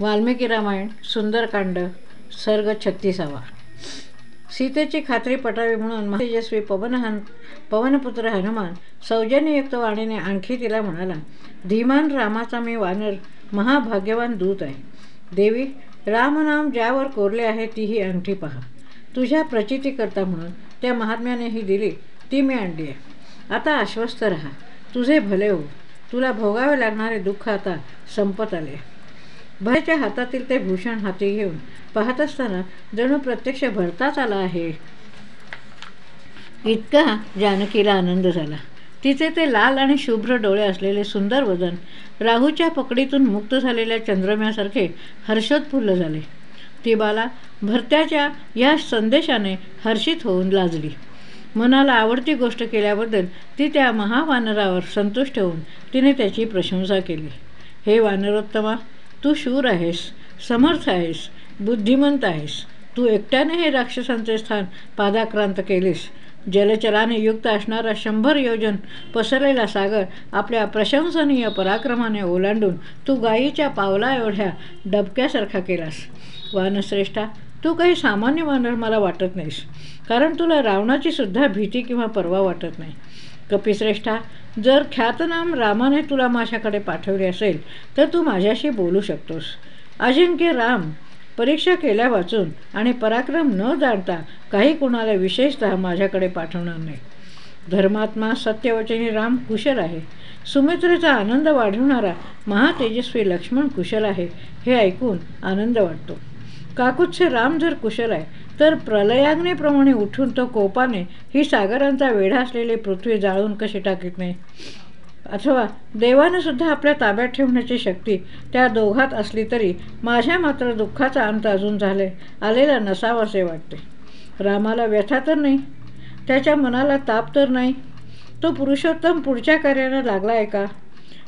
वाल्मिकी रामायण सुंदरकांड सर्ग छत्तीसावा. सीतेची खात्री पटावी म्हणून महातेजस्वी पवनहन पवनपुत्र हनुमान सौजन्ययुक्त वाणीने आणखी तिला म्हणाला धीमान रामाचा मी वानर महाभाग्यवान दूत आहे. देवी रामनाम ज्यावर कोरले आहे ती ही अंगठी पहा. तुझ्या प्रचितीकरता म्हणून त्या महात्म्याने ही दिली ती मी आणली आहे. आता आश्वस्त रहा. तुझे भले हो तुला भोगावे लागणारे दुःख आता संपत आले भयच्या हातातील ते भूषण हाती घेऊन पाहत असताना जणू प्रत्यक्ष भरताच आला आहे. इतका जानकीला आनंद झाला. तिचे ते लाल आणि शुभ्र डोळे असलेले सुंदर वजन राहूच्या पकडीतून मुक्त झालेल्या चंद्रम्यासारखे हर्षोत्फुल्ल झाले. ती बाला भरत्याच्या या संदेशाने हर्षित होऊन लाजली. मनाला आवडती गोष्ट केल्याबद्दल ती त्या महावानरावर संतुष्ट होऊन तिने त्याची प्रशंसा केली. हे वानरोत्तमा तू शूर आहेस समर्थ आहेस बुद्धिमंत आहेस. तू एकट्याने हे राक्षसांचे स्थान पादाक्रांत केलेस. जलचराने युक्त असणारा शंभर योजन पसरलेला सागर आपल्या प्रशंसनीय पराक्रमाने ओलांडून तू गायीच्या पावला एवढ्या डबक्यासारखा केलास. वानश्रेष्ठा तू काही सामान्य वानर मला वाटत नाहीस. कारण तुला रावणाची सुद्धा भीती किंवा पर्वा वाटत नाही. कपिश्रेष्ठा जर ख्यातनाम रामाने तुला माझ्याकडे पाठवले असेल तर तू माझ्याशी बोलू शकतोस. अजिंक्य राम परीक्षा केल्या वाचून आणि पराक्रम न जाणता काही कुणाला विशेषतः माझ्याकडे पाठवणार नाही. धर्मात्मा सत्यवचनी राम कुशल आहे. सुमित्रेचा आनंद वाढवणारा महातेजस्वी लक्ष्मण कुशल आहे हे ऐकून आनंद वाटतो. काकुत्से राम जर कुशल आहे तर प्रलयाग्नेप्रमाणे उठून तो कोपाने ही सागरांचा वेढा असलेली पृथ्वी जाळून कशी टाकीत नाही? अथवा देवानं सुद्धा आपल्या ताब्यात ठेवण्याची शक्ती त्या दोघात असली तरी माझ्या मात्र दुःखाचा अंत अजून झाले आलेला नसावासे वाटते. रामाला व्यथा तर नाही त्याच्या मनाला ताप तर नाही. तो पुरुषोत्तम पुढच्या कार्यानं लागला आहे का?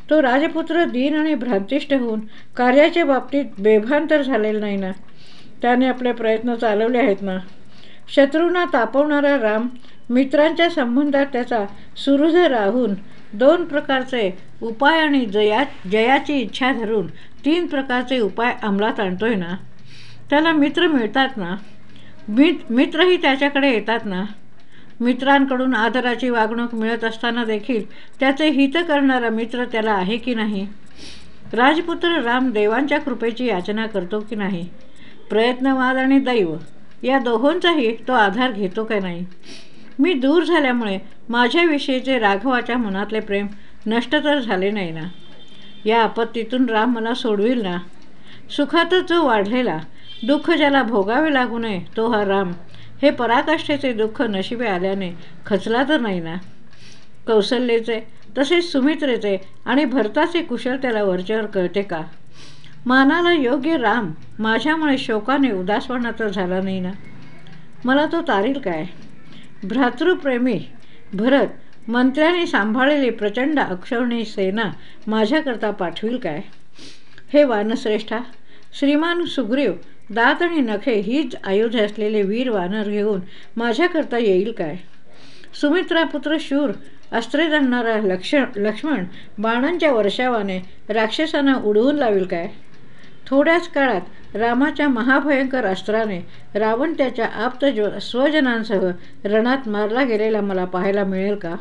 तो राजपुत्र दीन आणि भ्रांतिष्ठ होऊन कार्याच्या बाबतीत बेभान तर झालेला नाही ना? त्याने आपले प्रयत्न चालवले आहेत ना. शत्रूंना तापवणारा राम मित्रांच्या संबंधात त्याचा सुहृद राहून दोन प्रकारचे उपाय आणि जया जयाची इच्छा धरून तीन प्रकारचे उपाय अंमलात आणतोय ना. त्याला मित्र मिळतात ना. मित मित्रही त्याच्याकडे येतात ना. मित्रांकडून आदराची वागणूक मिळत असताना देखील त्याचे हित करणारा मित्र त्याला आहे की नाही? राजपुत्र राम देवांच्या कृपेची याचना करतो की नाही? प्रयत्नवाद आणि दैव या दोहोंचाही तो आधार घेतो का नाही? मी दूर झाल्यामुळे माझ्याविषयीचे राघवाच्या मनातले प्रेम नष्ट तर झाले नाही ना? या आपत्तीतून राम मला सोडविल ना? सुखातच जो वाढलेला दुःख ज्याला भोगावे लागू नये तो हा राम. हे पराकाष्ठेचे दुःख नशिबे आल्याने खचला तर नाही ना? कौशल्येचे तसेच सुमित्रेचे आणि भरताचे कुशल त्याला वरच्यावर कळते का? मानाला योग्य राम माझ्यामुळे शोकाने उदासवाना तर झाला नाही ना मला तो तारील काय? भ्रातृप्रेमी भरत मंत्र्याने सांभाळलेली प्रचंड अक्षवणी सेना माझ्याकरता पाठवील काय? हे वानश्रेष्ठा श्रीमान सुग्रीव दात आणि नखे हीच आयुध असलेले वीर वानर घेऊन माझ्याकरता येईल काय? सुमित्रापुत्र शूर अस्त्रे जाणणारा लक्ष लक्ष्मण बाणांच्या वर्षावाने राक्षसांना उडवून लावेल काय? थोड्याच काळात रामाच्या महाभयंकर अस्त्राने रावण त्याच्या आप्त स्वजनांसह रणात मारला गेलेला मला पाहायला मिळेल का?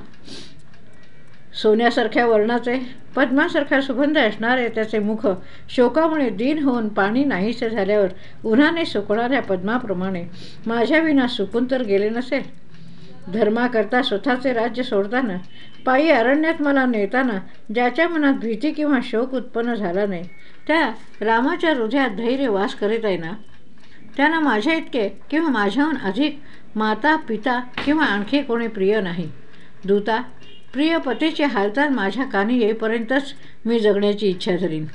सोन्यासारख्या वर्णाचे पद्मासारखा सुगंध असणारे त्याचे मुख शोकामुळे दिन होऊन पाणी नाहीसे झाल्यावर उन्हाने सुकणाऱ्या पद्माप्रमाणे माझ्याविना सुकून तर गेले नसेल? धर्माकरता स्वतःचे राज्य सोडताना पायी अरण्यात मला नेताना ज्याच्या मनात भीती किंवा शोक उत्पन्न झाला नाही त्या रामाच्या हृदयात धैर्य वास करीत आहे ना? त्यांना माझ्या इतके किंवा माझ्याहून अधिक माता पिता किंवा आणखी कोणी प्रिय नाही. दूता प्रिय पतीची हालचाल माझ्या कानी येईपर्यंतच मी जगण्याची इच्छा धरीन.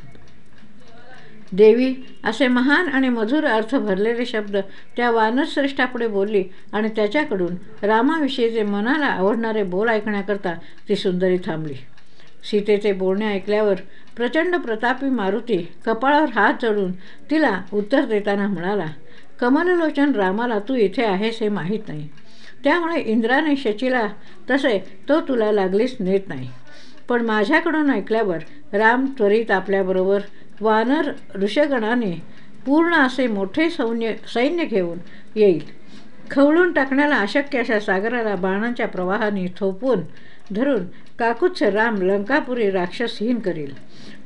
देवी असे महान आणि मधुर अर्थ भरलेले शब्द त्या वानरश्रेष्ठापुढे बोलली आणि त्याच्याकडून रामाविषयीचे मनाला आवडणारे बोल ऐकण्याकरता ती सुंदरी थांबली. सीतेचे बोलणे ऐकल्यावर प्रचंड प्रतापी मारुती कपाळावर हात चढून तिला उत्तर देताना म्हणाला कमललोचन रामाला तू इथे आहेस हे माहीत नाही. त्यामुळे इंद्राने शचीला तसे तो तुला लागलीच नेत नाही. पण माझ्याकडून ऐकल्यावर राम त्वरित आपल्याबरोबर वानर ऋषगणाने पूर्ण असे मोठे सैन्य सैन्य घेऊन येईल. खवळून टाकण्याला अशक्य अशा सागराला बाणांच्या प्रवाहाने थोपवून धरून काकुच्छ राम लंकापुरी राक्षसहीन करील.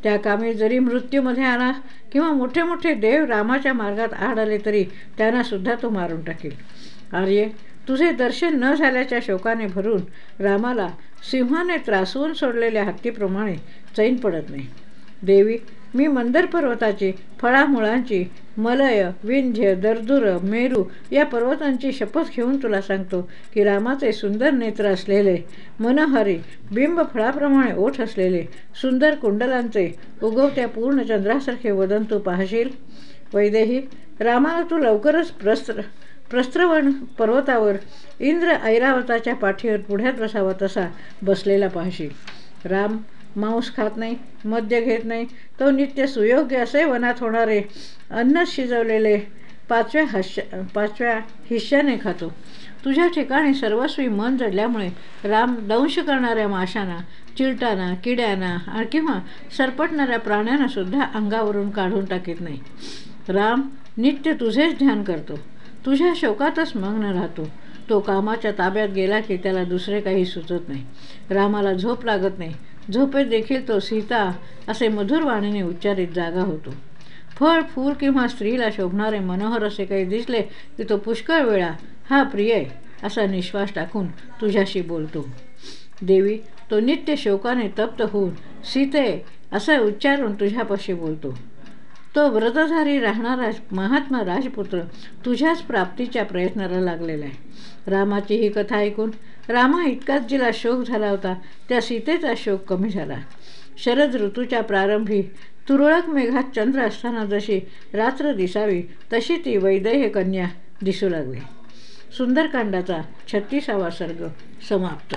त्या कामी जरी मृत्यूमध्ये आला किंवा मोठे मोठे देव रामाच्या मार्गात आड आले तरी त्यांनासुद्धा तो मारून टाकील. आर्य तुझे दर्शन न झाल्याच्या शोकाने भरून रामाला सिंहाने त्रासवून सोडलेल्या हत्तीप्रमाणे चैन पडत नाही. देवी मी मंदर पर्वताची फळामुळांची मलय विंध्य दर्दुर मेरू या पर्वतांची शपथ घेऊन तुला सांगतो की रामाचे सुंदर नेत्र असलेले मनहरी बिंब फळाप्रमाणे ओठ असलेले सुंदर कुंडलांचे उगवत्या पूर्ण चंद्रासारखे वदन तू पाहशील? वैदेही रामाला तू लवकरच प्रस्त्र प्रस्त्रवण पर्वतावर इंद्र ऐरावताच्या पाठीवर पुढ्यात बसावा तसा बसलेला पाहशील. राम मांस खात नाही मद्य घेत नाही. तो नित्य सुयोग्य असे वनात होणारे अन्न शिजवलेले पाचव्या हश्य पाचव्या हिश्श्याने खातो. तुझ्या ठिकाणी सर्वस्वी मन जडल्यामुळे राम दंश करणाऱ्या माशांना चिलटाना किड्यांना किंवा सरपटणाऱ्या प्राण्यांनासुद्धा अंगावरून काढून टाकीत नाही. राम नित्य तुझेच ध्यान करतो. तुझ्या शोकातच मग्न राहतो. तो कामाच्या ताब्यात गेला की त्याला दुसरे काही सुचत नाही. रामाला झोप लागत नाही. झोपेत देखील तो सीता असे मधुर वाणीने उच्चारित जागा होतो. फळ फूल किंवा स्त्रीला शोभणारे मनोहर असे काही दिसले की तो पुष्कळ वेळा हा प्रिय असा निश्वास टाकून तुझ्याशी बोलतो. देवी तो नित्य शोकाने तप्त होऊन सीते असे उच्चारून तुझ्यापाशी बोलतो. तो व्रतधारी राहणारा महात्मा राजपुत्र तुझ्याच प्राप्तीच्या प्रयत्नाला लागलेला आहे. रामाची ही कथा ऐकून रामा इतकाच जिला शोक झाला होता त्या सीतेचा शोक कमी झाला. शरद ऋतूच्या प्रारंभी तुरळक मेघात चंद्र असताना जशी रात्र दिसावी तशी ती वैदेह कन्या दिसू लागली. सुंदरकांडाचा छत्तीसावा सर्ग समाप्त